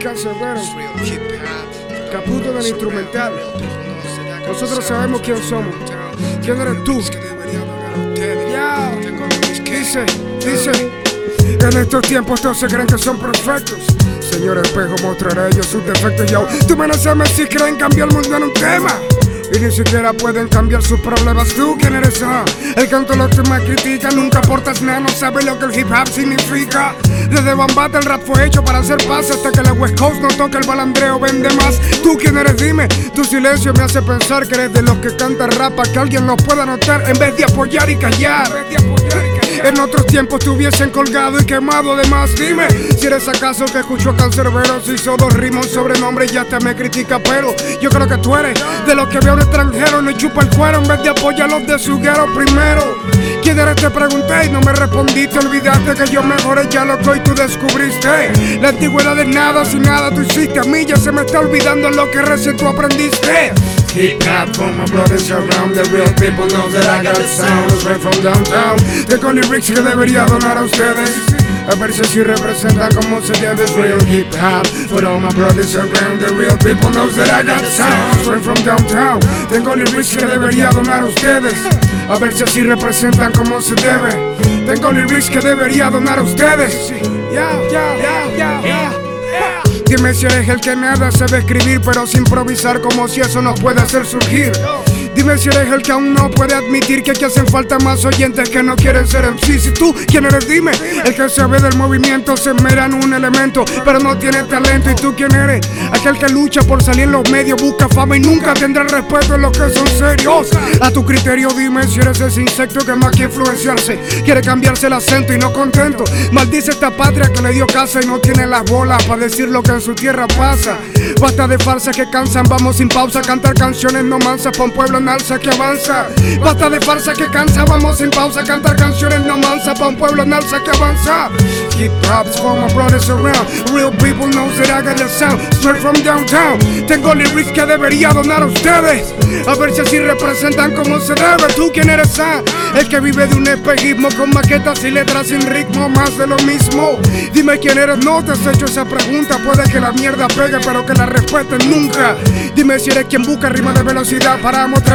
cancerbero, caputo del instrumental. Nosotros sabemos quién somos. ¿Quién eres tú? Dice, dice. En estos tiempos todos se creen que son perfectos. Señor espejo, mostraré ellos sus defectos. Yo, tú me si creen cambiar el mundo en un tema. Y ni siquiera pueden cambiar sus problemas. ¿Tú quién eres? Ah? El canto lo que me critica. Nunca aportas nada, no sabes lo que el hip hop significa. Desde Bambata el rap fue hecho para hacer paz. Hasta que la West Coast no toque el balandreo, vende más. ¿Tú quién eres? Dime. Tu silencio me hace pensar que eres de los que canta rap para que alguien los pueda notar en vez de apoyar y callar. En vez de apoyar y callar. En otros tiempos te hubiesen colgado y quemado de más. Dime si eres acaso que escuchó Cancerbero. Si hizo dos rimos sobrenombre y ya te me critica, pero yo creo que tú eres de los que veo un extranjero. No chupa el cuero en vez de apoyar los de su guero primero. ¿Quién eres? Te pregunté y no me respondiste. Olvidaste que yo mejoré ya lo que hoy tú descubriste. La antigüedad de nada, sin nada tú hiciste. A mí ya se me está olvidando lo que recién tú aprendiste. Hip hop for my brothers around The real people know that I got a sound. Straight from downtown. Tengo lyrics que debería donar a ustedes a ver si así representan como se debe Real hip hop. For all my brothers around The real people know that I got sound. Straight from downtown. Tengo lyrics que debería donar a ustedes A ver si así representan como se debe. Tengo lyrics que debería donar a ustedes. Yeah, yeah, yeah Dime si eres el que nada sabe escribir, pero sin improvisar como si eso no puede hacer surgir. Dime si eres el que aún no puede admitir que aquí hacen falta más oyentes que no quieren ser MC. Si tú, ¿quién eres? Dime. El que sabe del movimiento se mera en un elemento, pero no tiene talento. ¿Y tú quién eres? Aquel que lucha por salir en los medios, busca fama y nunca tendrá respeto en los que son serios. A tu criterio, dime si eres ese insecto que más que influenciarse. Quiere cambiarse el acento y no contento. Maldice esta patria que le dio casa y no tiene las bolas para decir lo que en su tierra pasa. Basta de farsas que cansan, vamos sin pausa. Cantar canciones no mansas para un pueblo en alza que avanza. Basta de farsa que cansa, vamos sin pausa. Cantar canciones no mansa para un pueblo en alza que avanza. Hip hop's for my brothers around. Real people knows that I got the sound. Straight from downtown. Tengo lyrics que debería donar a ustedes. A ver si así representan como se debe. ¿Tú quién eres? Ah? El que vive de un espejismo con maquetas y letras sin ritmo, más de lo mismo. Dime quién eres, no te has hecho esa pregunta. Puede que la mierda pegue, pero que la respeten nunca. Dime si eres quien busca rima de velocidad para mostrar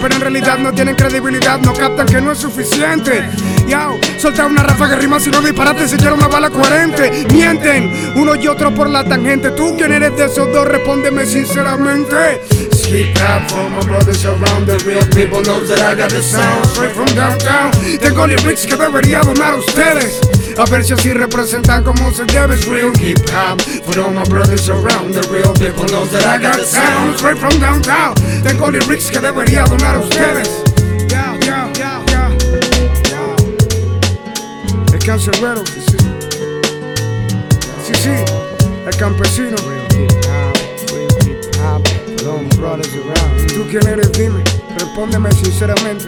pero en realidad no tienen credibilidad, no captan que no es suficiente. Yao, solta una ráfaga rima si no disparaste, se una bala coherente. Mienten uno y otro por la tangente. ¿Tú quién eres de esos dos? Respóndeme sinceramente. Hip hop for my brothers around the real people knows that I got the sound straight from downtown. Tengo lyrics que debería donar a ustedes. A ver si así representan como se debe. real hip hop for all my brothers around the real people knows that I got sound straight from downtown. Tengo lyrics que debería donar a ustedes. Yeah, yeah, yeah, yeah. El cancerbero, sí, sí. Sí, sí, el campesino. ¿Tú quién eres? Dime, respóndeme sinceramente.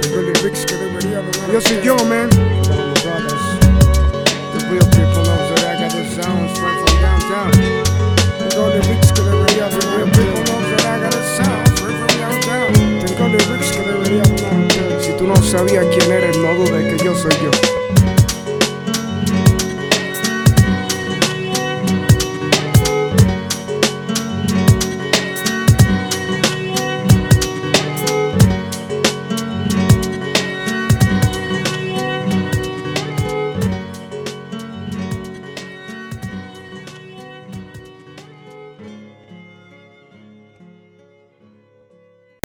Tengo lyrics que debería donar. Yo soy yo, man. Sabías quién eres, no dudes que yo soy yo.